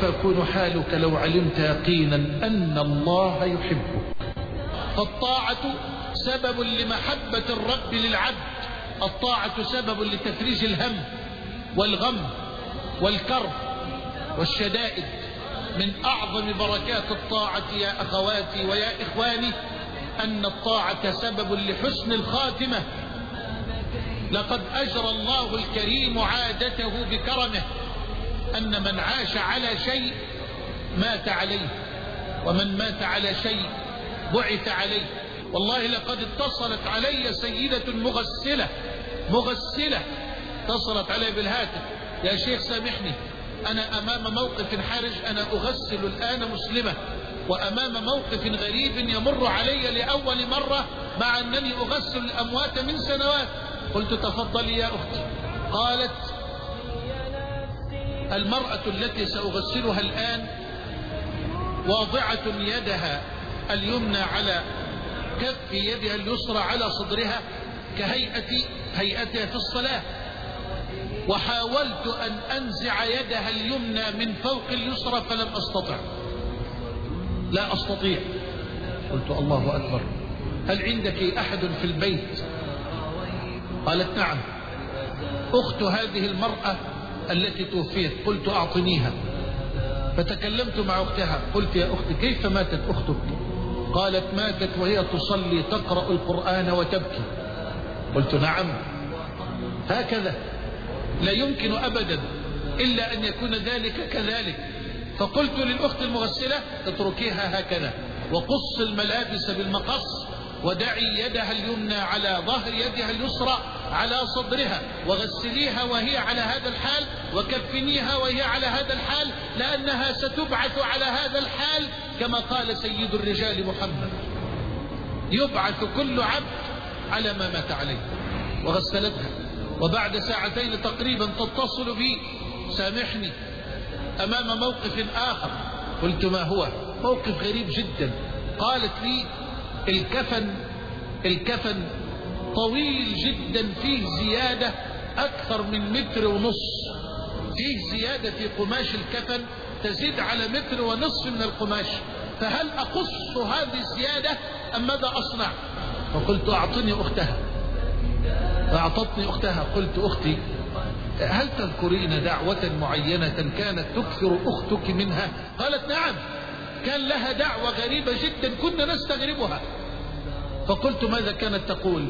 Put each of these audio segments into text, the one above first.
كيف يكون حالك لو علمت يقينا أن الله يحبك. فالطاعة سبب لمحبة الرب للعبد. الطاعة سبب لتفريج الهم والغم والكرب والشدائد. من أعظم بركات الطاعة يا أخواتي ويا إخواني أن الطاعة سبب لحسن الخاتمة. لقد أجرى الله الكريم عادته بكرمه. أن من عاش على شيء مات عليه ومن مات على شيء بعث عليه. والله لقد اتصلت علي سيدة مغسلة مغسلة اتصلت علي بالهاتف. يا شيخ سامحني أنا أمام موقف حرج أنا أغسل الآن مسلمة وأمام موقف غريب يمر علي لأول مرة مع أنني أغسل الأموات من سنوات. قلت تفضلي يا أختي. قالت المرأة التي سأغسلها الآن واضعة يدها اليمنى على كف يدها اليسرى على صدرها كهيئة هيئتها في الصلاة. وحاولت أن أنزع يدها اليمنى من فوق اليسرى فلم أستطع. لا أستطيع. قلت الله أكبر. هل عندك أحد في البيت؟ قالت نعم. أخت هذه المرأة التي توفيت قلت أعطنيها. فتكلمت مع أختها قلت يا أختي كيف ماتت أختك؟ قالت ماتت وهي تصلي تقرأ القرآن وتبكي. قلت نعم. هكذا. لا يمكن أبدا إلا أن يكون ذلك كذلك. فقلت للأخت المغسلة اتركيها هكذا. وقص الملابس بالمقص ودعي يدها اليمنى على ظهر يدها اليسرى على صدرها وغسليها وهي على هذا الحال وكفنيها وهي على هذا الحال لأنها ستبعث على هذا الحال كما قال سيد الرجال محمد. يبعث كل عبد على ما مات عليه. وغسلتها. وبعد ساعتين تقريبا تتصل بي سامحني أمام موقف آخر. قلت ما هو؟ موقف غريب جدا. قالت لي الكفن الكفن طويل جدا فيه زيادة أكثر من متر ونص. فيه زيادة في قماش الكفن تزيد على متر ونصف من القماش. فهل أقص هذه الزيادة أم ماذا أصنع؟ فقلت أعطني أختها. فأعطتني أختها. قلت أختي هل تذكرين دعوة معينة كانت تكثر أختك منها؟ قالت نعم. كان لها دعوة غريبة جدا كنا نستغربها. فقلت ماذا كانت تقول؟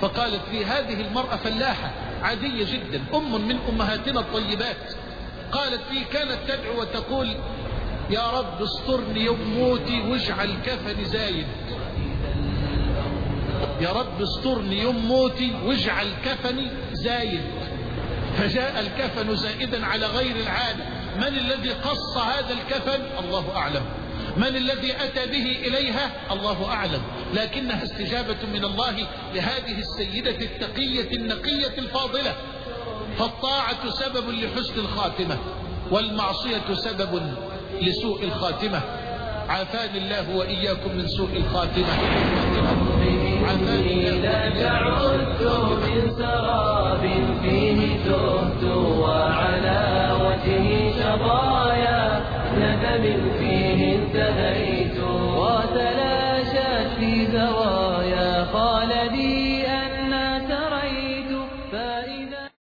فقالت لي هذه المرأة فلاحة عادية جدا أم من أمهاتنا الطيبات. قالت لي كانت تدعو وتقول يا رب استرني يوم موتي واجعل كفني زايد. يا رب استرني يوم موتي واجعل كفني زايد. فجاء الكفن زائدا على غير العادة. من الذي قص هذا الكفن؟ الله أعلم. من الذي أتى به إليها؟ الله أعلم. لكنها استجابة من الله لهذه السيدة التقية النقية الفاضلة. فالطاعة سبب لحسن الخاتمة والمعصية سبب لسوء الخاتمة. عافاني الله وإياكم من سوء الخاتمة. عافاني الله من سراب فيه تهت وعلى وجهي شظايا ندم